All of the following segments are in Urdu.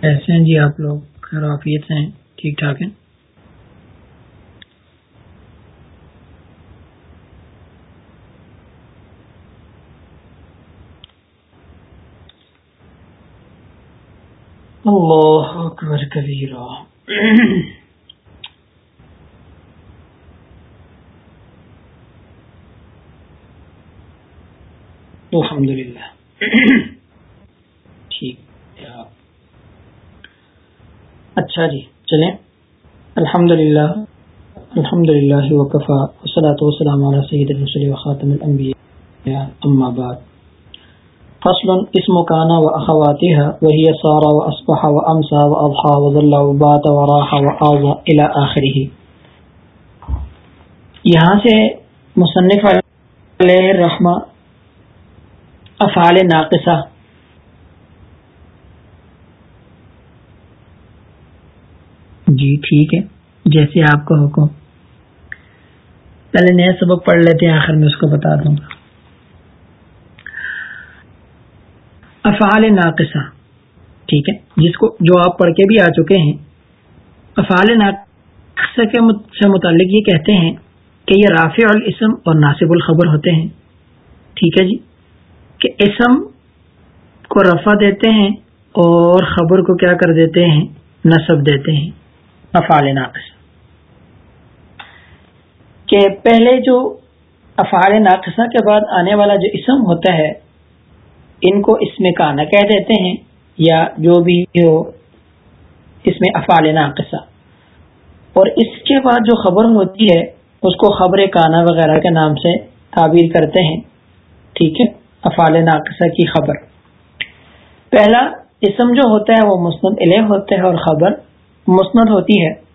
کیسے ہیں جی آپ لوگ، خیر ہیں ٹھیک ٹھاک ہیں؟ اللہ اکبر کبیرہ۔ الحمد للہ ٹھیک اچھا جی چلیں۔ الحمد للہ الحمد للہ وقفا وسلاۃ وسلام علیہ سید الرسول وخاتم الانبیاء، اما بعد۔ فصل اسم کانا و اخواتها وهي سارا و اصبح و امسا و اضحى و ظل و بات و راح و آضا الى آخره یہاں سے مصنف علیہ الرحمہ افعال ناقصہ۔ جی ٹھیک ہے، جیسے آپ کا حکم۔ پہلے نئے سبق پڑھ لیتے ہیں، آخر میں اس کو بتا دوں گا۔ افعال ناقصہ، ٹھیک ہے، جس کو جو آپ پڑھ کے بھی آ چکے ہیں۔ افعال ناقصہ کے سے متعلق یہ کہتے ہیں کہ یہ رافع الاسم اور ناصب الخبر ہوتے ہیں۔ ٹھیک ہے جی کہ اسم کو رفع دیتے ہیں اور خبر کو کیا کر دیتے ہیں؟ نصب دیتے ہیں۔ افعال ناقص۔ کہ پہلے جو افعال ناقصہ کے بعد آنے والا جو اسم ہوتا ہے، ان کو اس میں کانا کہہ دیتے ہیں، یا جو بھی ہو، اس میں افعال ناقصہ۔ اور اس کے بعد جو خبر ہوتی ہے، اس کو خبر کانا وغیرہ کے نام سے تعبیر کرتے ہیں۔ ٹھیک ہے؟ افعال ناقصہ کی خبر۔ پہلا اسم جو ہوتا ہے، وہ مسند علیہ ہوتا ہے اور خبر مسند ہوتی ہے۔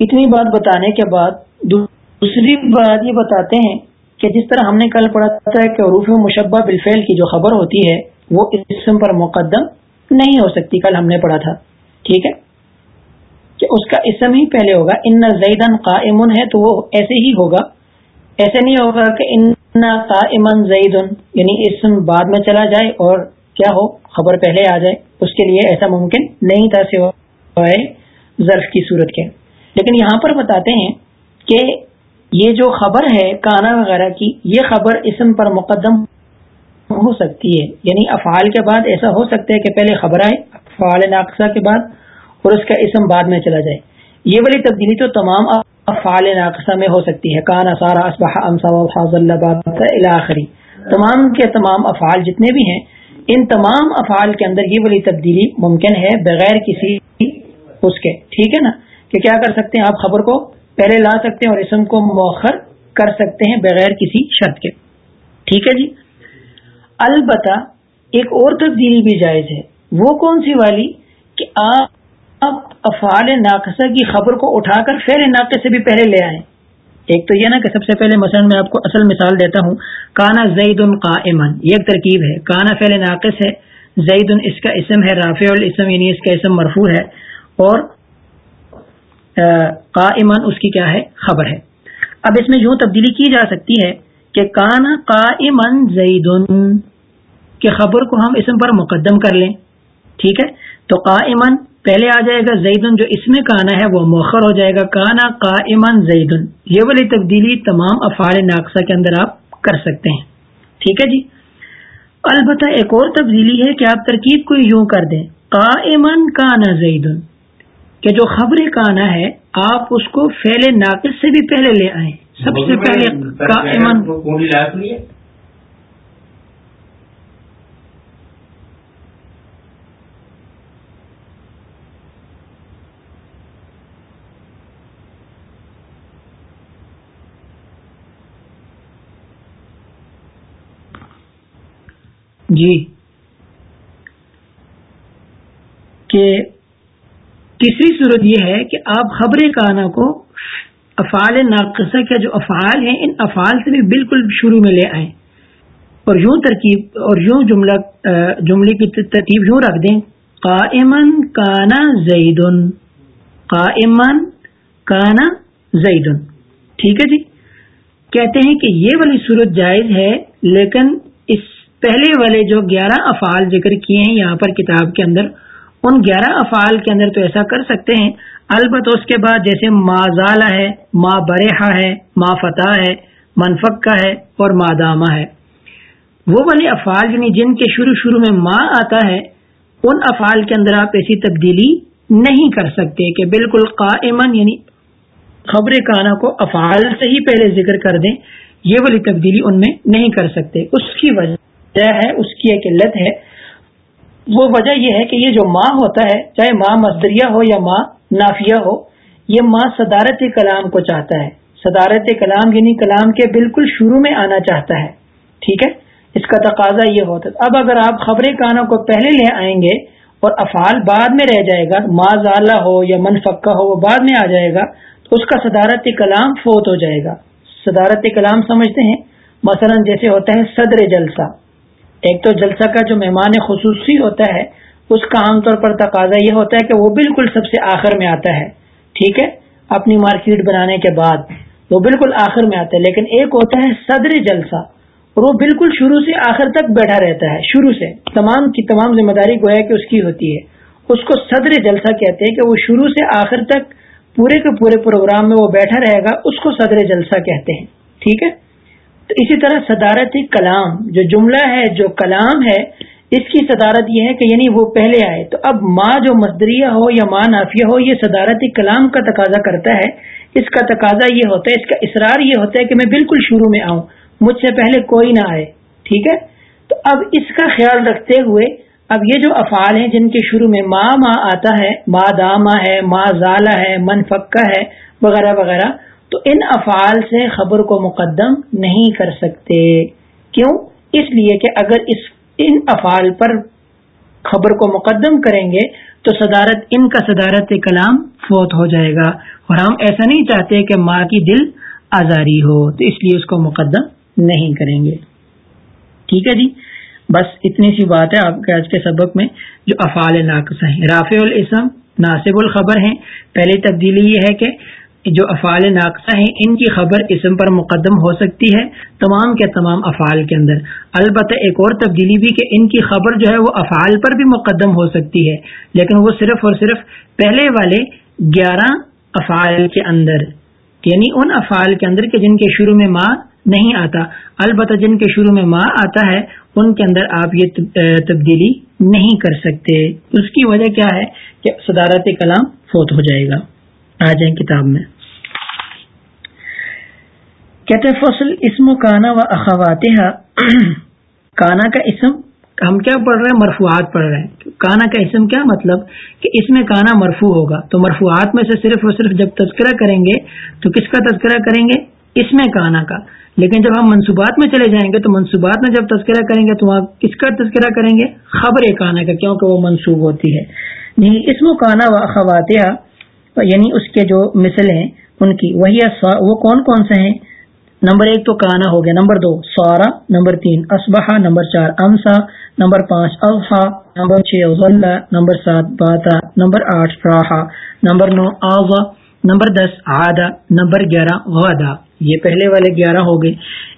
اتنی بات بتانے کے بعد دوسری بات یہ بتاتے ہیں کہ جس طرح ہم نے کل پڑھا تھا کہ عروف مشبہ بالفعل کی جو خبر ہوتی ہے، وہ اسم پر مقدم نہیں ہو سکتی۔ کل ہم نے پڑھا تھا۔ ٹھیک ہے؟ کہ اس کا اسم ہی پہلے ہوگا۔ ان زیدن قائم ہے تو وہ ایسے ہی ہوگا۔ ایسے نہیں ہوگا کہ ان قائمن زید یعنی اسم بعد میں چلا جائے اور کیا ہو؟ خبر پہلے آ جائے، اس کے لیے ایسا ممکن نہیں تھا سوائے ظرف کی صورت کے۔ لیکن یہاں پر بتاتے ہیں کہ یہ جو خبر ہے کانا وغیرہ کی، یہ خبر اسم پر مقدم ہو سکتی ہے۔ یعنی افعال کے بعد ایسا ہو سکتا ہے کہ پہلے خبر آئے، افعال ناقصہ کے بعد اور اس کا اسم بعد میں چلا جائے۔ یہ والی تبدیلی تو تمام افعال ناقصہ میں ہو سکتی ہے۔ کانا، سارا آخری۔ تمام کے تمام افعال جتنے بھی ہیں ان تمام افعال کے اندر یہ والی تبدیلی ممکن ہے بغیر کسی اس کے۔ ٹھیک ہے نا؟ کہ کیا کر سکتے ہیں آپ خبر کو پہلے لا سکتے ہیں اور اسم کو مؤخر کر سکتے ہیں بغیر کسی شرط کے۔ ٹھیک ہے جی؟ البتہ ایک اور تبدیلی بھی جائز ہے۔ وہ کون سی والی؟ کہ آپ افعال ناقصہ کی خبر کو اٹھا کر فیر ناقص سے بھی پہلے لے آئیں۔ ایک تو یہ نا کہ سب سے پہلے مثلا میں آپ کو اصل مثال دیتا ہوں، کانا زید کا یہ ایک ترکیب ہے، کانا فعل ناقص ہے زید اس کا اسم ہے، رافع الاسم یعنی اس کا اسم مرفوع ہے، اور کا اس کی کیا ہے؟ خبر ہے۔ اب اس میں یوں تبدیلی کی جا سکتی ہے کہ کانا کا امن زید کے خبر کو ہم اسم پر مقدم کر لیں، ٹھیک ہے؟ تو کا پہلے آ جائے گا زیدن جو اس میں کانا ہے وہ موخر ہو جائے گا۔ کانا کا ایمان زیدن۔ یہ والی تبدیلی تمام افعال ناقصہ کے اندر آپ کر سکتے ہیں۔ ٹھیک ہے جی؟ البتہ ایک اور تبدیلی ہے کہ آپ ترکیب کو یوں کر دیں۔ کا ایمان کانا زیدن۔ کہ جو خبر کانا ہے آپ اس کو فیل ناقص سے بھی پہلے لے آئیں۔ سب سے پہلے کا ایمان جی کہ تیسری صورت یہ ہے کہ آپ خبر کانا کو افعال ناقصہ کے جو افعال ہیں، ان افعال سے بھی بالکل شروع میں لے آئیں۔ اور یوں ترکیب، اور یوں جملہ جملے کی ترتیب یوں رکھ دیں۔ قائمن کانا زیدن۔ قائمن کانا زیدن۔ ٹھیک ہے جی؟ کہتے ہیں کہ یہ والی صورت جائز ہے، لیکن پہلے والے جو گیارہ افعال ذکر کیے ہیں یہاں پر کتاب کے اندر، ان گیارہ افعال کے اندر تو ایسا کر سکتے ہیں، البتہ اس کے بعد جیسے ما زالہ ہے، ما برحا ہے، ما فتح ہے منفقہ ہے اور مادامہ ہے۔ وہ والے افعال یعنی جن کے شروع شروع میں ما آتا ہے، ان افعال کے اندر آپ ایسی تبدیلی نہیں کر سکتے کہ بالکل قائمن یعنی خبر کانا کو افعال سے ہی پہلے ذکر کر دیں، یہ والی تبدیلی ان میں نہیں کر سکتے۔ اس کی وجہ ہے، اس کی ایک علت ہے۔ وہ وجہ یہ ہے کہ یہ جو ماں ہوتا ہے، چاہے ماں مزدریہ ہو یا ماں نافیہ ہو، یہ ماں صدارت کلام کو چاہتا ہے۔ صدارت کلام یعنی کلام کے بالکل شروع میں آنا چاہتا ہے۔ ٹھیک ہے؟ اس کا تقاضا یہ ہوتا ہے۔ اب اگر آپ خبر کانوں کو پہلے لے آئیں گے اور افعال بعد میں رہ جائے گا ماں زالہ ہو یا منفقہ ہو، وہ بعد میں آ جائے گا، تو اس کا صدارت کلام فوت ہو جائے گا۔ صدارت کلام سمجھتے ہیں؟ مثلا جیسے ہوتا ہے صدر جلسہ۔ ایک تو جلسہ کا جو مہمان خصوصی ہوتا ہے، اس کا عام طور پر تقاضا یہ ہوتا ہے کہ وہ بالکل سب سے آخر میں آتا ہے، ٹھیک ہے؟ اپنی مارکیٹ بنانے کے بعد وہ بالکل آخر میں آتا ہے، لیکن ایک ہوتا ہے صدر جلسہ، اور وہ بالکل شروع سے آخر تک بیٹھا رہتا ہے، شروع سے۔ تمام کی تمام ذمہ داری گویا کہ اس کی ہوتی ہے۔ اس کو صدر جلسہ کہتے ہیں کہ وہ شروع سے آخر تک پورے کے پورے پروگرام میں وہ بیٹھا رہے گا، اس کو صدر جلسہ کہتے ہیں، ٹھیک ہے؟ تو اسی طرح صدارت کلام، جو جملہ ہے، جو کلام ہے، اس کی صدارت یہ ہے کہ یعنی وہ پہلے آئے۔ تو اب ماں جو مزدریہ ہو یا ماں نافیہ ہو، یہ صدارت کلام کا تقاضا کرتا ہے۔ اس کا تقاضا یہ ہوتا ہے، اس کا اصرار یہ ہوتا ہے کہ میں بالکل شروع میں آؤں، مجھ سے پہلے کوئی نہ آئے۔ ٹھیک ہے؟ تو اب اس کا خیال رکھتے ہوئے، اب یہ جو افعال ہیں جن کے شروع میں ماں ماں آتا ہے ما داما ہے ما زالہ ہے، من فکا ہے، وغیرہ وغیرہ تو ان افعال سے خبر کو مقدم نہیں کر سکتے۔ کیوں؟ اس لیے کہ اگر اس ان افعال پر خبر کو مقدم کریں گے تو صدارت ان کا صدارت کلام فوت ہو جائے گا۔ اور ہم ایسا نہیں چاہتے کہ ماں کی دل آزاری ہو، تو اس لیے اس کو مقدم نہیں کریں گے۔ ٹھیک ہے جی؟ بس اتنی سی بات ہے آپ کے آج کے سبق میں جو افعال ناقصہ ہیں۔ رافع الاسم ناصب الخبر ہیں۔ پہلی تبدیلی یہ ہے کہ جو افعال ناقصہ ہیں، ان کی خبر اسم پر مقدم ہو سکتی ہے، تمام کے تمام افعال کے اندر۔ البتہ ایک اور تبدیلی بھی کہ ان کی خبر جو ہے، وہ افعال پر بھی مقدم ہو سکتی ہے۔ لیکن وہ صرف اور صرف پہلے والے گیارہ افعال کے اندر یعنی ان افعال کے اندر کہ جن کے شروع میں ماں نہیں آتا۔ البتہ جن کے شروع میں ماں آتا ہے، ان کے اندر آپ یہ تبدیلی نہیں کر سکتے۔ اس کی وجہ کیا ہے؟ کہ صدارت کلام فوت ہو جائے گا۔ آ جائیں کتاب میں۔ کہتے فصل اسم و کانا و اخوات کانا کا اسم ہم کیا پڑھ رہے ہیں؟ مرفوعات پڑھ رہے ہیں۔ کانا کا اسم کیا مطلب؟ کہ اس میں کانا مرفوع ہوگا۔ تو مرفوعات میں سے صرف اور صرف جب تذکرہ کریں گے، تو کس کا تذکرہ کریں گے؟ اس میں کانا کا۔ لیکن جب ہم منصوبات میں چلے جائیں گے، تو منصوبات میں جب تذکرہ کریں گے، تو وہاں کس کا تذکرہ کریں گے؟ خبر کانا کا، کیونکہ وہ منصوب ہوتی ہے۔ نہیں اسم و کانا و خواتیہ یعنی اس کے جو مثل ہیں، ان کی۔ وہی وہ کون کون سے ہیں؟ نمبر ایک تو کانا ہو گیا، نمبر دو سورا نمبر تین اسبہا نمبر چار امسا، نمبر پانچ الفا نمبر چھ غلہ نمبر سات باتا، نمبر آٹھ راہا نمبر نو آوا، نمبر دس آدھا نمبر گیارہ غدا یہ پہلے والے گیارہ ہو گئے۔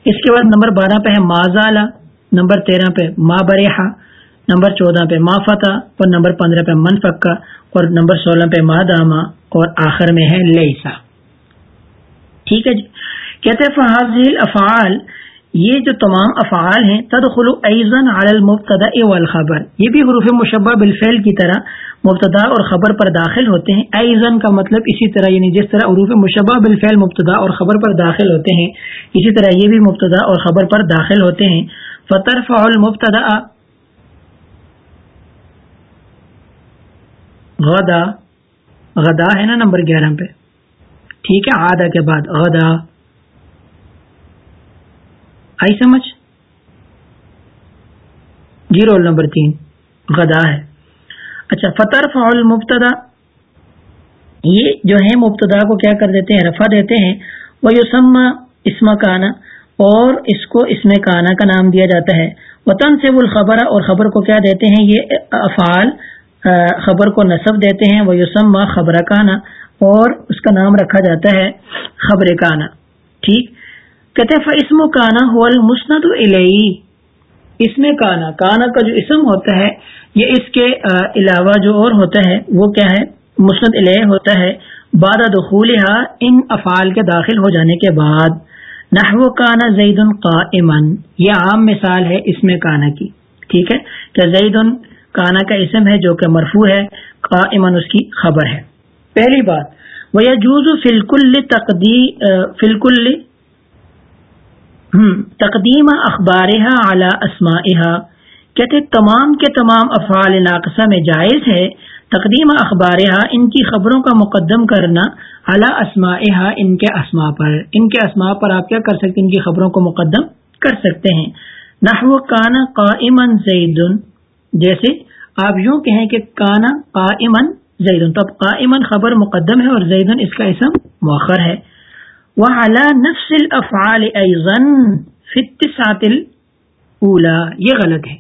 اس کے بعد نمبر بارہ پہ ہے مازالا، نمبر تیرہ پہ ما برحا نمبر چودہ پہ ما فتح، اور نمبر پندرہ پہ من فکا اور نمبر سولہ پہ ما داما، اور آخر میں ہے لیسا۔ ٹھیک ہے جی؟ کہتے فحاظل افعال یہ جو تمام افعال ہیں، تدخل ایزن علی المبتدا والخبر۔ یہ بھی حروف مشبہ بالفعل کی طرح مبتدا اور خبر پر داخل ہوتے ہیں۔ ایزن کا مطلب اسی طرح یعنی جس طرح حروف مشبہ بالفعل مبتدا اور خبر پر داخل ہوتے ہیں، اسی طرح یہ بھی مبتدا اور خبر پر داخل ہوتے ہیں۔ فطرف المبتدا غدا. غدا ہے نا نمبر گیارہ پہ. ٹھیک ہے آدھا کے بعد غدا. آئی سمجھ؟ جی رول نمبر تین. غدا ہے. اچھا فتر فعل مبتدا یہ جو ہے، مبتدا کو کیا کر دیتے ہیں؟ رفع دیتے ہیں. وہ یوسم اسما کانا اور اس کو اس میں کانا کا نام دیا جاتا ہے. وطن سے وہ خبر اور خبر کو کیا دیتے ہیں؟ یہ افعال. خبر کو نصب دیتے ہیں وہ یوسم خبر کانا اور اس کا نام رکھا جاتا ہے خبر کانا ٹھیک؟ کہتے فسم و کانا ہو مسند اس میں کانا کانا کا جو اسم ہوتا ہے یہ اس کے علاوہ جو اور ہوتا ہے، وہ کیا ہے؟ مسند علیہ ہوتا ہے۔ باد دخول ان افعال کے داخل ہو جانے کے بعد۔ نحو کانا زید قائمن یہ عام مثال ہے اس میں کانا کی، ٹھیک ہے؟ کہ زید کانا کا اسم ہے جو کہ مرفوع ہے قائمن اس کی خبر ہے۔ پہلی بات وہ جوز فلکل فلکل تقدیم اخبار اعلی اسما کہتے تمام کے تمام افعال ناقصہ میں جائز ہے، تقدیم اخبار ان کی خبروں کا مقدم کرنا اعلی اسما ان کے اسما پر۔ ان کے اسما پر آپ کیا کر سکتے ہیں؟ ان کی خبروں کو مقدم کر سکتے ہیں۔ نحو کانا قائمن زید۔ جیسے آپ یوں کہیں کہ کانا قائمن زید تو اب قائمن خبر مقدم ہے اور زید اس کا اسم مؤخر ہے. وہ نفس الافعال ایزن فت ساتل یہ غلط ہے.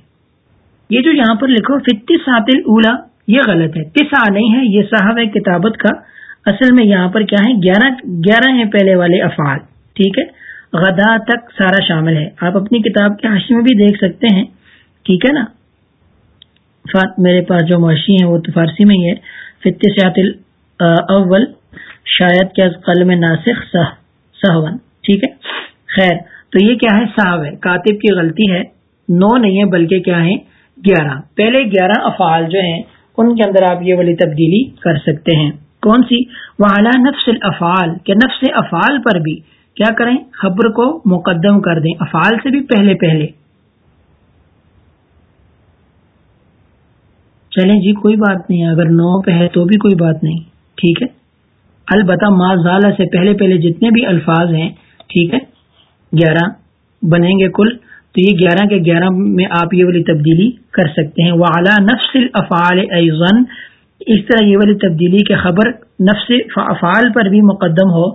یہ جو یہاں پر لکھو فت ساتل اولا یہ غلط ہے. تسا نہیں ہے، یہ صاحب ہے کتابت کا. اصل میں یہاں پر کیا ہے گیارہ گیارہ ہیں پہلے والے افعال. ٹھیک ہے؟ غدا تک سارا شامل ہے. آپ اپنی کتاب کے حاشی میں بھی دیکھ سکتے ہیں. ٹھیک ہے نا؟ میرے پاس جو معاشی ہیں وہ تو فارسی میں ہی ہے فتح اول، شاید کیا قلم ناسخ سہون۔ ٹھیک ہے؟ خیر، تو یہ کیا ہے؟ صاحب ہے۔ کاتب کی غلطی ہے۔ نو نہیں ہے بلکہ کیا ہے گیارہ۔ پہلے گیارہ افعال جو ہیں، ان کے اندر آپ یہ والی تبدیلی کر سکتے ہیں۔ کون سی؟ وعلا نفس الافعال کہ نفس افعال پر بھی کیا کریں؟ خبر کو مقدم کر دیں۔ افعال سے بھی پہلے پہلے۔ چلیں جی کوئی بات نہیں، اگر نو پہ ہے تو بھی کوئی بات نہیں، ٹھیک ہے؟ البتہ ما زالہ سے پہلے پہلے جتنے بھی الفاظ ہیں، ٹھیک ہے؟ گیارہ بنیں گے کل، تو یہ گیارہ کے گیارہ میں آپ یہ والی تبدیلی کر سکتے ہیں۔ وہ اعلیٰ نفس الافعال ایزن اس طرح یہ والی تبدیلی کے خبر نفس افعال پر بھی مقدم ہو،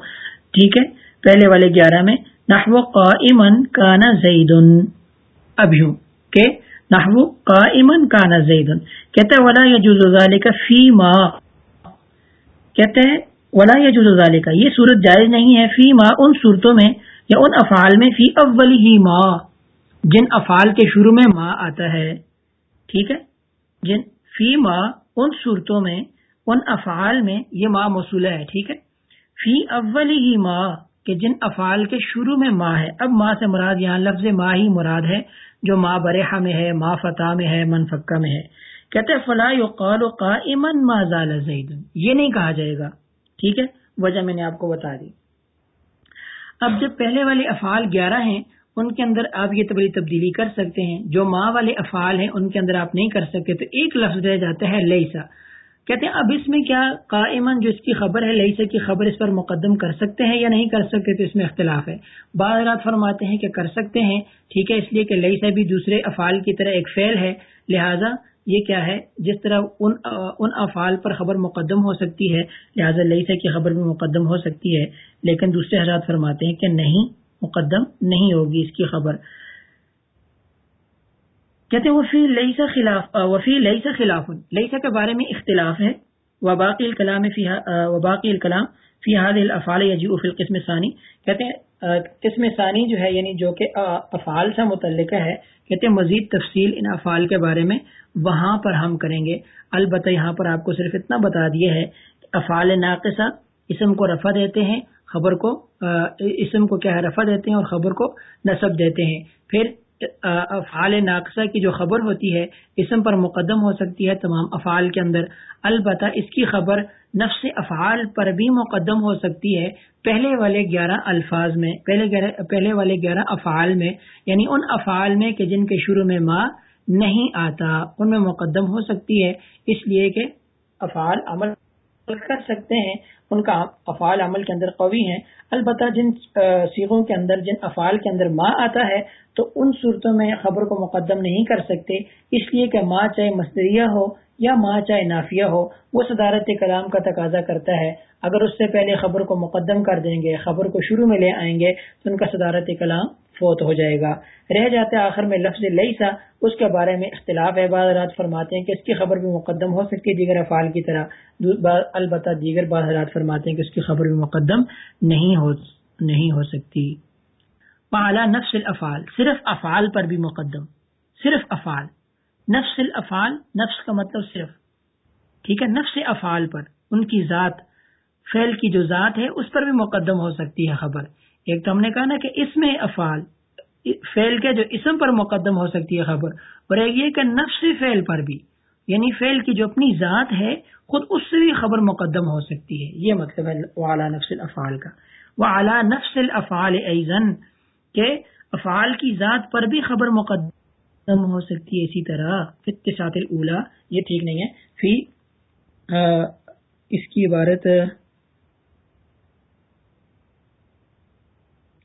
ٹھیک ہے؟ پہلے والے گیارہ میں، نحو قائمن کانا زید ابھی کہ نحو قائمن کانا زید کہتے ولا یہ کا فی ما کہتے ہیں، ولا یہ کا یہ صورت جائز نہیں ہے فی ما ان صورتوں میں یا ان افعال میں، فی اول ہی ما. جن افعال کے شروع میں ماں آتا ہے، ٹھیک ہے؟ جن فی ماں ان صورتوں میں، ان افعال میں یہ ماں موصولہ ہے، ٹھیک ہے؟ فی اول ہی ماں کہ جن افعال کے شروع میں ماں ہے. اب ماں سے مراد یہاں لفظ ماں ہی مراد ہے جو ماں برحا میں ہے، ماں فتح میں ہے منفقہ میں ہے۔ کہتے فلاح قال و قا امن ما زال زید یہ نہیں کہا جائے گا۔ ٹھیک ہے؟ وجہ میں نے آپ کو بتا دی۔ اب جب پہلے والے افعال گیارہ ہیں، ان کے اندر آپ یہ بڑی تبدیلی کر سکتے ہیں۔ جو ماں والے افعال ہیں، ان کے اندر آپ نہیں کر سکتے، تو ایک لفظ رہ جاتا ہے لئیسا کہتے ہیں، اب اس میں کیا قائمن جو اس کی خبر ہے لئیسا کی خبر اس پر مقدم کر سکتے ہیں یا نہیں کر سکتے، تو اس میں اختلاف ہے۔ بعض رات فرماتے ہیں کہ کر سکتے ہیں، ٹھیک ہے، اس لیے کہ لئیسا بھی دوسرے افعال کی طرح ایک فعل ہے۔ لہٰذا یہ کیا ہے، جس طرح ان ان افعال پر خبر مقدم ہو سکتی ہے، لہٰذا لئیسا کی خبر بھی مقدم ہو سکتی ہے۔ لیکن دوسرے حضرات فرماتے ہیں کہ نہیں، مقدم نہیں ہوگی اس کی خبر۔ کہتے ہیں، وفی لئی خلاف، وفی لئی سے خلاف لئی کے بارے میں اختلاف ہے۔ وباقی الکلام وباقی الکلام فی حاد الافعال فی القسم ثانی کہتے ہیں، قسم ثانی جو ہے یعنی جو کہ افعال سے متعلق ہے، کہتے ہیں، مزید تفصیل ان افعال کے بارے میں وہاں پر ہم کریں گے۔ البتہ یہاں پر آپ کو صرف اتنا بتا دیا ہے کہ افعال ناقصہ اسم کو رفع دیتے ہیں، خبر کو، اسم کو کیا رفع دیتے ہیں اور خبر کو نصب دیتے ہیں۔ پھر افعال ناقصہ کی جو خبر ہوتی ہے، اسم پر مقدم ہو سکتی ہے تمام افعال کے اندر۔ البتہ اس کی خبر نفس افعال پر بھی مقدم ہو سکتی ہے پہلے والے گیارہ الفاظ میں، پہلے پہلے والے گیارہ افعال میں یعنی ان افعال میں کہ جن کے شروع میں ماں نہیں آتا، ان میں مقدم ہو سکتی ہے۔ اس لیے کہ افعال عمل کر سکتے ہیں۔ ان کا افعال عمل کے اندر قوی ہیں۔ البتہ جن سیغوں کے اندر، جن افعال کے اندر ماں آتا ہے، تو ان صورتوں میں خبر کو مقدم نہیں کر سکتے۔ اس لیے کہ ماں چاہے مستریہ ہو یا ماں چاہے نافیہ ہو، وہ صدارت کلام کا تقاضا کرتا ہے۔ اگر اس سے پہلے خبر کو مقدم کر دیں گے، خبر کو شروع میں لے آئیں گے، تو ان کا صدارت کلام فوت ہو جائے گا۔ رہ جاتے آخر میں لفظ لئی سا اس کے بارے میں اختلاف ہے۔ بعض رات فرماتے ہیں کہ اس کی خبر بھی مقدم ہو سکتی ہے، دیگر افعال کی طرح۔ البتہ دیگر بعض رات فرماتے ہیں کہ اس کی خبر بھی مقدم نہیں ہو نہیں ہو سکتی۔ پالا نفس الافعال، صرف افعال پر بھی مقدم۔ صرف افعال۔ نفس الافعال، نفس کا مطلب صرف۔ ٹھیک ہے؟ نفس افعال پر، ان کی ذات، فعل کی جو ذات ہے، اس پر بھی مقدم ہو سکتی ہے خبر۔ ایک تو ہم نے کہا نا کہ اس میں افعال، فعل کے جو اسم پر مقدم ہو سکتی ہے خبر، اور ایک یہ کہ نفس فعل پر بھی یعنی فعل کی جو اپنی ذات ہے، خود اس سے بھی خبر مقدم ہو سکتی ہے۔ یہ مطلب ہے اعلیٰ نفس الافعال کا۔ وہ اعلیٰ نفس الافعال ایزن کہ افعال کی ذات پر بھی خبر مقدم ہو سکتی ہے اسی طرح۔ اتصاط الاولا، یہ ٹھیک نہیں ہے۔ فی اس کی عبارت،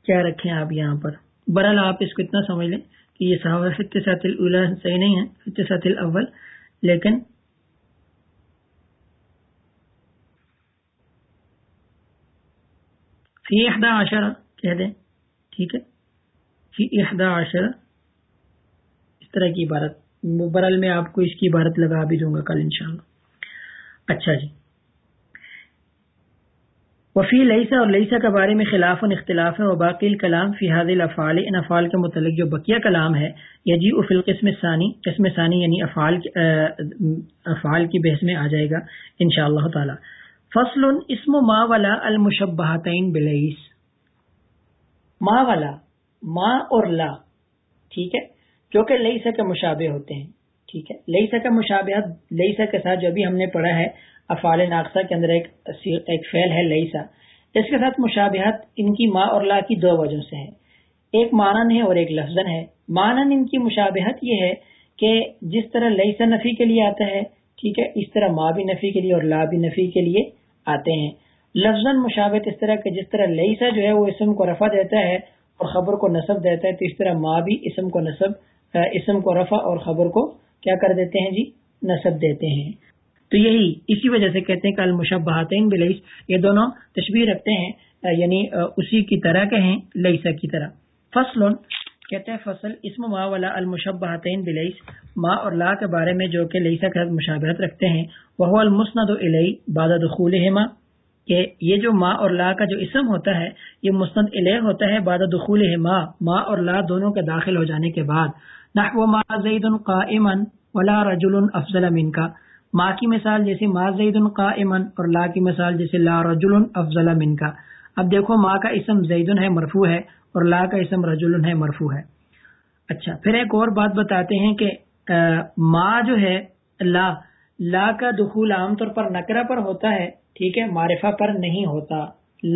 کیا رکھیں آپ یہاں پر؟ برحال آپ اس کو اتنا سمجھ لیں کہ یہ صحابہ اتصاط الاولا صحیح نہیں ہے اتصاط الاول۔ لیکن، فی احدا عشرہ کہہ دیں، ٹھیک ہے؟ فی احدا عشرہ۔ اس طرح کی عبارت برال میں آپ کو اس کی عبارت لگا بھی دوں گا کل انشاءاللہ۔ اچھا جی۔ وفی لئیسا اور لئیسا کے بارے میں خلاف و اختلاف ہے باقی الکلام فی حاض الافعال، ان افعال کے متعلق جو بقیہ کلام ہے یجی افی القسم ثانی قسم ثانی یعنی افعال افعال کی بحث میں آ جائے گا ان شاء اللہ تعالی۔ فصل اسم ما ولا المشبہتین بلئیس ما ولا، ما اور لا، ٹھیک ہے؟ جو کہ لئیسا کے مشابہ ہوتے ہیں، ٹھیک ہے؟ لئیسا کا مشابہت لئیسا کے ساتھ جو بھی ہم نے پڑھا ہے، افعال ناقصہ کے اندر ایک ایک فعل ہے لئیسا اس کے ساتھ مشابہت ان کی ماں اور لا کی دو وجہ سے ہے۔ ایک مانن ہے اور ایک لفظ ہے۔ مانن ان کی مشابہت یہ ہے کہ جس طرح لئیسا نفی کے لیے آتا ہے، ٹھیک ہے، اس طرح ماں بھی نفی کے لیے اور لا بھی نفی کے لیے آتے ہیں۔ لفظ مشابت اس طرح کہ جس طرح لئیسا جو ہے وہ اسم کو رفع دیتا ہے اور خبر کو نصب دیتا ہے، تو اس طرح ماں بھی اسم کو نصب اسم کو رفع اور خبر کو کیا کر دیتے ہیں جی؟ نصب دیتے ہیں۔ تو یہی، اسی وجہ سے کہتے ہیں کہ المشبہاتین بلیس، یہ دونوں تشبیح رکھتے ہیں یعنی اسی کی طرح کے ہیں لئیسا کی طرح۔ فصل کہتے ہیں فصل، اسم ما والا المشبہاتین بلیس، ما اور لا کے بارے میں جو کہ لئیسا کے ساتھ مشابہت رکھتے ہیں۔ وہ المسند الی باد دخول کہ یہ جو ما اور لا کا جو اسم ہوتا ہے، یہ مسند الہ ہوتا ہے باد دخول ما ما اور لا دونوں کے داخل ہو جانے کے بعد۔ نحو ما زید قائما ولا رجل افضل من کا ماں کی مثال جیسے ما زید قائما اور لا کی مثال جیسے لا رجل افضل من کا اب دیکھو ماں کا اسم زید ہے مرفوع ہے اور لا کا اسم رجل ہے مرفوع ہے. اچھا پھر ایک اور بات بتاتے ہیں کہ ماں جو ہے، لا لا کا دخول عام طور پر نکرا پر ہوتا ہے، ٹھیک ہے، معرفہ پر نہیں ہوتا،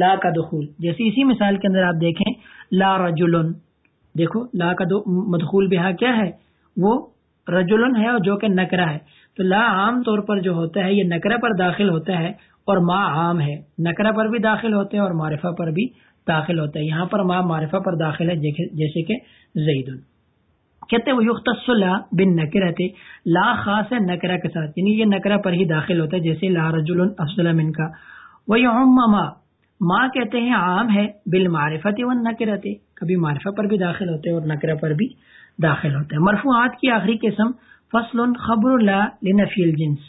لا کا دخول. جیسے اسی مثال کے اندر آپ دیکھیں، لا رجل دیکھو، لا کا دو مدخول بہا کیا ہے؟ وہ رجولن ہے اور جو کہ نکرا ہے۔ تو لا عام طور پر جو ہوتا ہے، یہ نکرا پر داخل ہوتا ہے اور ما عام ہے۔ نکرا پر بھی داخل ہوتے ہیں اور معرفہ پر بھی داخل ہوتا ہے یہاں پر ما معرفہ پر داخل ہے جیسے کہ زید کہتے وہ یختص لا بن نکرتے لا خاص ہے نکرا کے ساتھ۔ یعنی یہ نکرا پر ہی داخل ہوتا ہے، جیسے لا رجل افضل من کا وہ ما ماں کہتے ہیں، عام ہے بال معرفت و نکرتے کبھی معرفہ پر بھی داخل ہوتے ہیں اور نکرا پر بھی داخل ہوتے ہیں۔ مرفوعات کی آخری قسم، فصل، خبر لا لنفی الجنس۔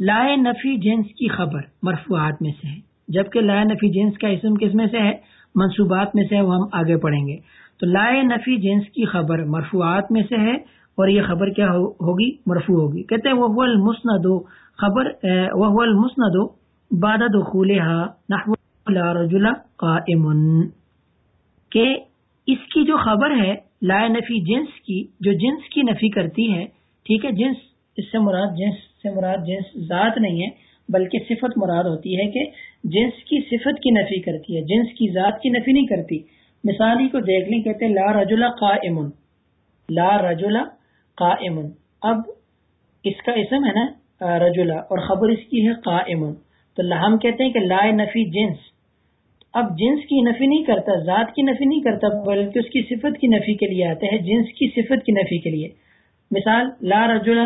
لائے نفی جنس کی خبر مرفوعات میں سے ہے۔ جبکہ لائے نفی جنس کا اسم کس میں سے ہے؟ منصوبات میں سے ہے، وہ ہم آگے پڑھیں گے۔ تو لائے نفی جنس کی خبر مرفوعات میں سے ہے اور یہ خبر کیا ہوگی؟ مرفوع ہوگی۔ کہتے ہیں وہ المسند، خبر وہ المسند باد نحو لا رجل قائم۔ کہ اس کی جو خبر ہے، لا نفی جنس کی، جو جنس کی نفی کرتی ہے، ٹھیک ہے، جنس اس سے مراد، جنس سے مراد، جنس ذات نہیں ہے، بلکہ صفت مراد ہوتی ہے کہ جنس کی صفت کی نفی کرتی ہے، جنس کی ذات کی نفی نہیں کرتی۔ مثال ہی کو دیکھ لیں، کہتے ہیں لا رجلا قا امن لا رجلا قا امن اب اس کا اسم ہے نا رجلا اور خبر اس کی ہے قا امن تو ہم کہتے ہیں کہ لا نفی جنس اب جنس کی نفی نہیں کرتا، ذات کی نفی نہیں کرتا، بلکہ اس کی صفت کی نفی کے لیے آتا ہے جنس کی صفت کی نفی کے لیے۔ مثال، لا رجلا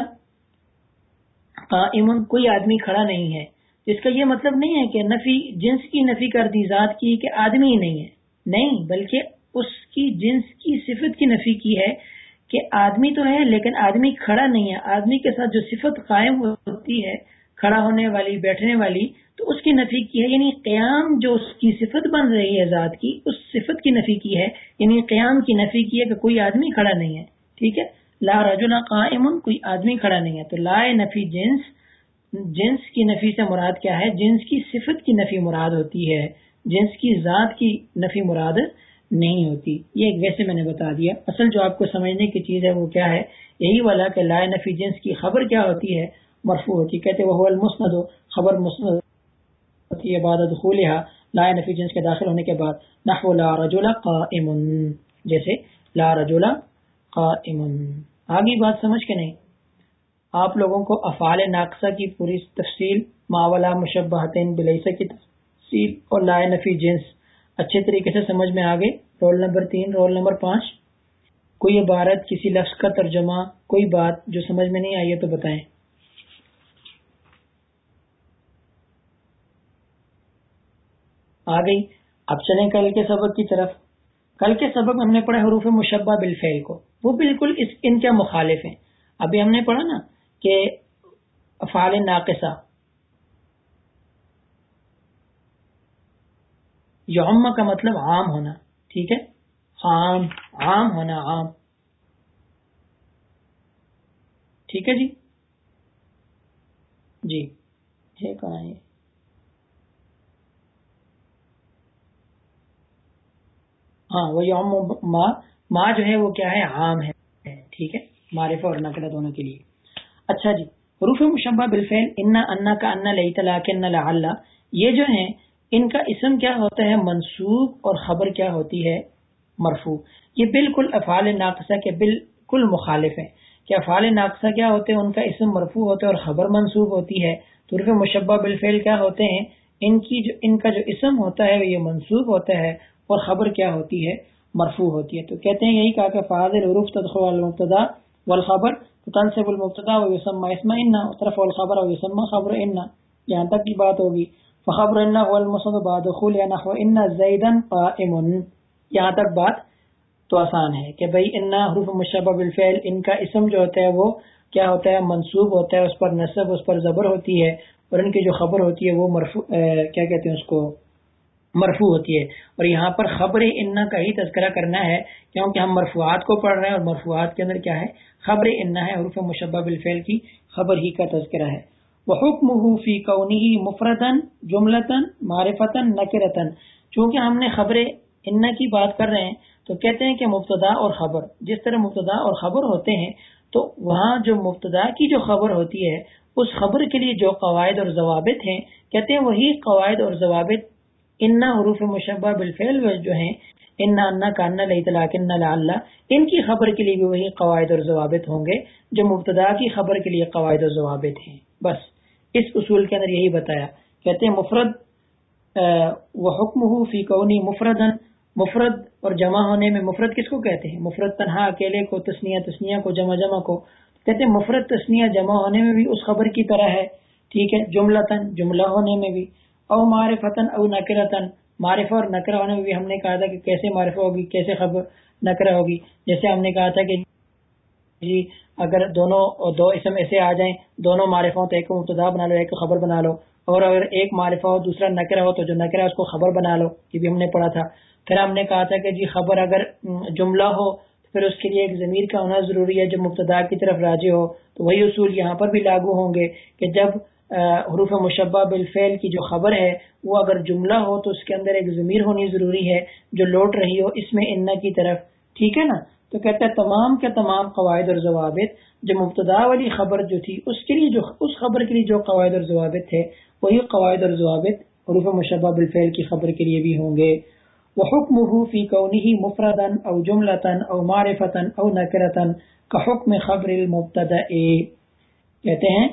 قائم، کوئی آدمی کھڑا نہیں ہے اس کا یہ مطلب نہیں ہے کہ نفی، جنس کی نفی کر دی ذات کی کہ آدمی ہی نہیں ہے۔ نہیں، بلکہ اس کی جنس کی صفت کی نفی کی ہے کہ آدمی تو ہے، لیکن آدمی کھڑا نہیں ہے۔ آدمی کے ساتھ جو صفت قائم ہوتی ہے کھڑا ہونے والی، بیٹھنے والی، تو اس کی نفی کی ہے یعنی قیام جو اس کی صفت بن رہی ہے ذات کی، اس صفت کی نفی کی ہے یعنی قیام کی نفی کی ہے کہ کوئی آدمی کھڑا نہیں ہے، ٹھیک ہے؟ لا رجل قائم کوئی آدمی کھڑا نہیں ہے، تو لا نفی جنس جنس کی نفی سے مراد کیا ہے؟ جنس کی صفت کی نفی مراد ہوتی ہے، جنس کی ذات کی نفی مراد نہیں ہوتی۔ یہ ایک ویسے میں نے بتا دیا۔ اصل جو آپ کو سمجھنے کی چیز ہے وہ کیا ہے؟ یہی والا کہ لا نفی جنس کی خبر کیا ہوتی ہے؟ مرفوع ہوتی کہتے وہ المسند، خبر مسند ہوتی ہے بعد دخولها لا یعنی نفی جنس کے داخل ہونے کے بعد، نحو لا رجل قائم، جیسے لا رجل قائم۔ آگی بات سمجھ کے نہیں۔ آپ لوگوں کو افعال ناقصہ کی پوری تفصیل، ماولا مشبہتین بلیسہ کی تفصیل اور لا یعنی نفی جنس اچھے طریقے سے سمجھ میں آگے۔ رول نمبر تین، رول نمبر پانچ۔ کوئی عبارت کسی لفظ کا ترجمہ، کوئی بات جو سمجھ میں نہیں آئی ہے تو بتائیں۔ آ گئی۔ اب چلیں کل کے سبق کی طرف۔ کل کے سبق میں ہم نے پڑھا حروف مشبہ بالفعل کو۔ وہ بالکل اس ان کے مخالف ہیں۔ ابھی ہم نے پڑھا نا کہ افعال ناقصہ۔ یوم کا مطلب عام ہونا۔ ٹھیک ہے؟ عام عام ہونا، عام۔ ٹھیک ہے جی؟ جی۔ یہ کہاں ہے؟ ہاں وہ یوم ما ما جو ہے وہ کیا ہے؟ عام ہے، ٹھیک ہے؟ معرفہ اور نقل دونوں کے لیے۔ اچھا جی حروف مشبہ بالفعل، انا انا کا انا لئی طلاق یہ جو ہیں، ان کا اسم کیا ہوتا ہے؟ منصوب اور خبر کیا ہوتی ہے؟ مرفوع۔ یہ بالکل افعال ناقصہ کے بالکل مخالف ہیں۔ کہ افعال ناقصہ کیا ہوتے ہیں؟ ان کا اسم مرفوع ہوتا ہے اور خبر منصوب ہوتی ہے۔ طرف مشبہ بالفعل کیا ہوتے ہیں؟ ان کی جو، ان کا جو اسم ہوتا ہے یہ منصوب ہوتا ہے۔ اور خبر کیا ہوتی ہے؟ مرفوع ہوتی ہے۔ تو کہتے ہیں یہی کہا کہ فاضل عروف تدخل المبتدا والخبر، تنصب المبتدا و یسمى اسم ان طرف والخبر و یسمى خبر ان یہاں تک کی بات ہوگی۔ فخبر ان هو المصدر بعد دخول یا نحو ان زیدا قائم۔ یہاں تک بات تو آسان ہے کہ بھئی ان حروف مشبہ بالفعل، ان کا اسم جو ہوتا ہے وہ کیا ہوتا ہے؟ منصوب ہوتا ہے، اس پر نصب، اس پر زبر ہوتی ہے، اور ان کی جو خبر ہوتی ہے وہ مرفوع کیا کہتے ہیں اس کو؟ مرفوع ہوتی ہے۔ اور یہاں پر خبر انا کا ہی تذکرہ کرنا ہے، کیونکہ ہم مرفوعات کو پڑھ رہے ہیں اور مرفوعات کے اندر کیا ہے؟ خبر انا ہے حروف مشبہ بالفعل کی خبر ہی کا تذکرہ ہے۔ وہ حکم فی کونی مفردن جملتاً معرفتاً نکرتاً چونکہ ہم نے خبر انا کی بات کر رہے ہیں، تو کہتے ہیں کہ مبتدا اور خبر، جس طرح مبتدا اور خبر ہوتے ہیں، تو وہاں جو مبتدا کی جو خبر ہوتی ہے، اس خبر کے لیے جو قواعد اور ضوابط ہیں، کہتے ہیں وہی قواعد اور ضوابط انا حروف مشبہ بالفعل جو ہیں، انا انا کا انا اطلاق اللہ ان کی خبر کے لیے بھی وہی قواعد اور ضوابط ہوں گے جو مبتدا کی خبر کے لیے قواعد اور ضوابط ہیں۔ بس، اس اصول کے اندر یہی بتایا۔ کہتے ہیں، مفرد وہ حکم ہو فی کونی مفرد مفرد اور جمع ہونے میں مفرد کس کو کہتے ہیں؟ مفرد تنہا، اکیلے کو تسنیا تسنیا کو، جمع جمع کو۔ کہتے ہیں، مفرد تسنیا جمع ہونے میں بھی اس خبر کی طرح ہے۔ ٹھیک ہے جملہ تن جملہ ہونے میں بھی۔ او معرفتن او نکرتن معرفہ اور نکرہ ہونے میں بھی ہم نے کہا تھا کہ کیسے معرفہ ہوگی، کیسے خبر نکرہ ہوگی۔ جیسے ہم نے کہا تھا کہ جی اگر دونوں دو اسم ایسے آ جائیں، دونوں معرفہ ہو تو ایک مبتدا بنا لو، ایک خبر بنا لو۔ اور اگر ایک معرفہ ہو، دوسرا نکرہ ہو تو جو نکرہ ہے اس کو خبر بنا لو، یہ بھی ہم نے پڑھا تھا۔ پھر ہم نے کہا تھا کہ جی خبر اگر جملہ ہو پھر اس کے لیے ایک ضمیر کا ہونا ضروری ہے جو مبتدا کی طرف راجی ہو۔ تو وہی اصول یہاں پر بھی لاگو ہوں گے کہ جب حروف مشبہ بالفعل کی جو خبر ہے، وہ اگر جملہ ہو تو اس کے اندر ایک ضمیر ہونی ضروری ہے جو لوٹ رہی ہو اس میں ان کی طرف۔ ٹھیک ہے نا؟ تو کہتا ہے تمام کے تمام قواعد اور ضوابط، جو مبتدا والی خبر جو تھی، اس کے لیے جو، اس خبر کے لیے جو قواعد اور ضوابط تھے، وہی قواعد اور ضوابط حروف مشبہ بالفعل کی خبر کے لیے بھی ہوں گے۔ وہ حکم فی کونی مفردن او جملتن او معرفتن او نکرتن کا حکم خبر المبتدا کہتے ہیں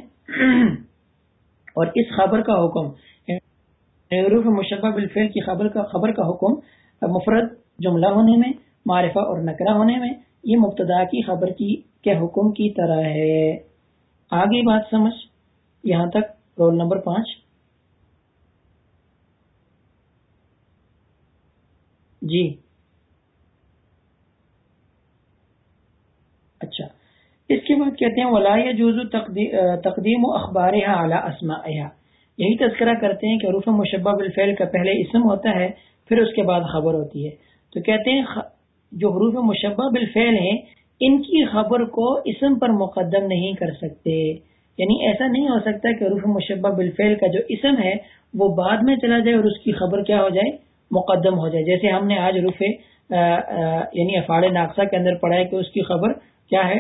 اور اس خبر کا حکم حروف مشبہ بالفعل کی خبر کا خبر کا حکم، مفرد جملہ ہونے میں، معرفہ اور نکرہ ہونے میں، یہ مبتدا کی خبر کی کے حکم کی طرح ہے۔ آگے بات سمجھ، یہاں تک رول نمبر پانچ۔ جی اچھا اس کے بعد کہتے ہیں، ولا جوز تقدیم و اخبار اعلیٰ اسما یہی تذکرہ کرتے ہیں کہ عروف مشبہ بالفعل کا پہلے اسم ہوتا ہے، پھر اس کے بعد خبر ہوتی ہے۔ تو کہتے ہیں جو حروف مشبہ بالفعل ہیں، ان کی خبر کو اسم پر مقدم نہیں کر سکتے۔ یعنی ایسا نہیں ہو سکتا کہ عروف مشبہ بالفعل کا جو اسم ہے، وہ بعد میں چلا جائے اور اس کی خبر کیا ہو جائے؟ مقدم ہو جائے۔ جیسے ہم نے آج روف یعنی افاڑ ناقصہ کے اندر پڑھا ہے کہ اس کی خبر کیا ہے؟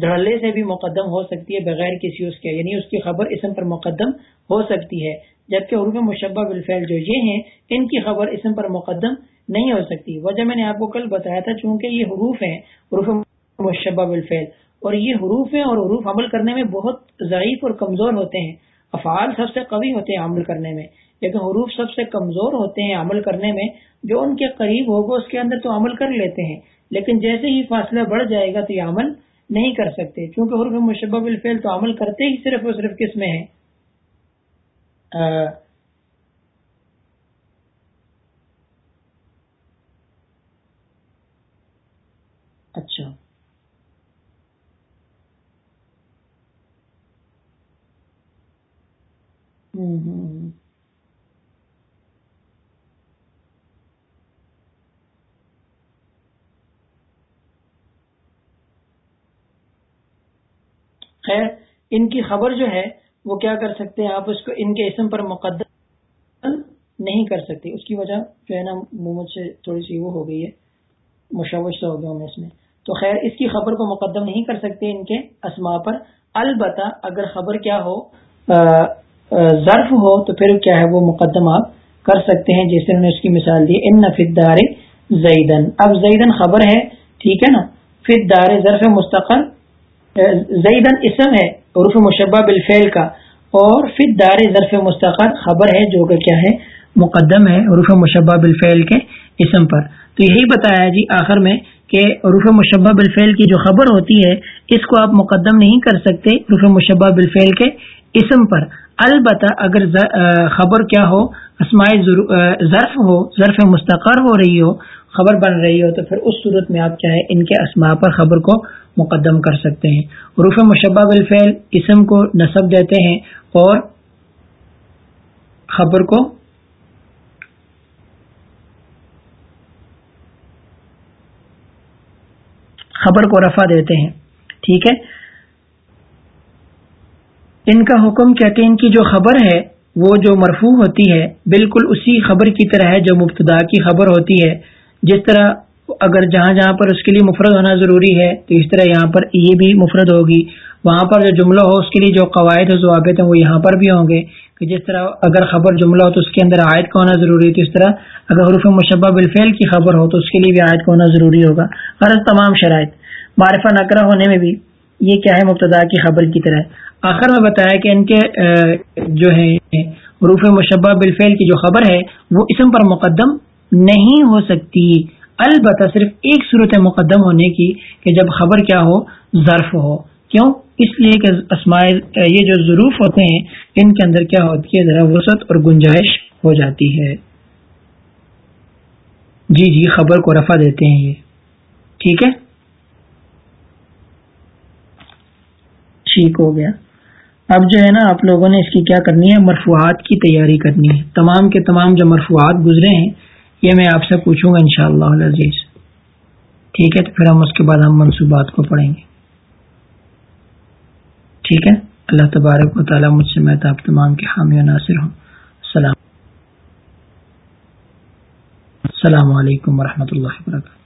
دھڑلے سے بھی مقدم ہو سکتی ہے، بغیر کسی اس کے یعنی اس کی خبر اسم پر مقدم ہو سکتی ہے۔ جبکہ عروف مشبہ بالفعل جو یہ ہیں، ان کی خبر اسم پر مقدم نہیں ہو سکتی۔ وجہ میں نے آپ کو کل بتایا تھا، چونکہ یہ حروف ہیں حروف مشبہ بالفعل۔ اور یہ حروف ہیں اور حروف عمل کرنے میں بہت ضعیف اور کمزور ہوتے ہیں۔ افعال سب سے قوی ہوتے ہیں عمل کرنے میں، لیکن حروف سب سے کمزور ہوتے ہیں عمل کرنے میں۔ جو ان کے قریب ہوگا، اس کے اندر تو عمل کر لیتے ہیں۔ لیکن جیسے ہی فاصلہ بڑھ جائے گا، تو یہ عمل نہیں کر سکتے، کیونکہ حروف مشبہ بالفعل تو عمل کرتے ہی صرف اور صرف کس میں ہے اچھا۔ ہوں ہوں۔ خیر ان کی خبر جو ہے، وہ کیا کر سکتے ہیں؟ آپ اس کو ان کے اسم پر مقدم نہیں کر سکتے۔ اس کی وجہ جو ہے نا، محمد سے تھوڑی سی وہ ہو گئی ہے۔ مشوش ہو گیا ہوں اس میں۔ تو خیر، اس کی خبر کو مقدم نہیں کر سکتے ان کے اسما پر۔ البتہ اگر خبر کیا ہو ظرف ہو، تو پھر کیا ہے؟ وہ مقدم آپ کر سکتے ہیں۔ جیسے انہوں نے اس کی مثال دی، ان فدار زیدن اب زیدن خبر ہے، ٹھیک ہے نا؟ فدار ظرف مستقل۔ زیدن اسم ہے عرف مشبہ بالفعل کا۔ اور فدار ظرف مستقل خبر ہے جو کہ کیا ہے، مقدم ہے عرف مشبہ بالفعل کے اسم پر۔ تو یہی بتایا جی آخر میں کہ عروف مشبہ بالفعل کی جو خبر ہوتی ہے، اس کو آپ مقدم نہیں کر سکتے عروف مشبہ بالفعل کے اسم پر۔ البتہ اگر خبر کیا ہو اسماعی ظرف ہو، ظرف مستقر ہو رہی ہو، خبر بن رہی ہو، تو پھر اس صورت میں آپ چاہے ان کے اسماء پر خبر کو مقدم کر سکتے ہیں۔ عروف مشبہ بالفعل اسم کو نصب دیتے ہیں اور خبر کو خبر کو رفع دیتے ہیں۔ ٹھیک ہے؟ ان کا حکم کہتے ہیں ان کی جو خبر ہے، وہ جو مرفوع ہوتی ہے، بالکل اسی خبر کی طرح ہے جو مبتدا کی خبر ہوتی ہے۔ جس طرح اگر جہاں جہاں پر اس کے لیے مفرد ہونا ضروری ہے، تو اس طرح یہاں پر یہ بھی مفرد ہوگی۔ وہاں پر جو جملہ ہو، اس کے لیے جو قواعد و ضوابط ہیں، وہ یہاں پر بھی ہوں گے۔ کہ جس طرح اگر خبر جملہ ہو، تو اس کے اندر عائد کا ہونا ضروری ہے۔ تو اس طرح اگر حروف مشبہ بالفعل کی خبر ہو، تو اس کے لیے بھی عائد کا ہونا ضروری ہوگا۔ غرض تمام شرائط۔ معرفہ نقرہ ہونے میں بھی یہ کیا ہے، مبتدا کی خبر کی طرح۔ آخر میں بتایا کہ ان کے جو ہے حروف مشبہ بالفعل کی جو خبر ہے، وہ اسم پر مقدم نہیں ہو سکتی۔ البتہ صرف ایک صورت مقدم ہونے کی کہ جب خبر کیا ہو، ظرف ہو۔ کیوں؟ اس لیے کہ اسماعیل یہ جو ضرور ہوتے ہیں، ان کے اندر کیا ہوتی ہے؟ ذرا وسعت اور گنجائش ہو جاتی ہے۔ جی جی خبر کو رفع دیتے ہیں یہ۔ ٹھیک ہے؟ ٹھیک ہو گیا۔ اب جو ہے نا، آپ لوگوں نے اس کی کیا کرنی ہے؟ مرفوعات کی تیاری کرنی ہے۔ تمام کے تمام جو مرفوعات گزرے ہیں یہ میں آپ سے پوچھوں گا ان شاء اللہ عزیز ٹھیک ہے، تو پھر ہم اس کے بعد ہم منصوبات کو پڑھیں گے۔ ٹھیک ہے؟ اللہ تبارک و تعالیٰ مجھ سے میں تو آپ تمام کے حامی و ناصر ہوں۔ السلام السلام علیکم ورحمۃ اللہ وبرکاتہ۔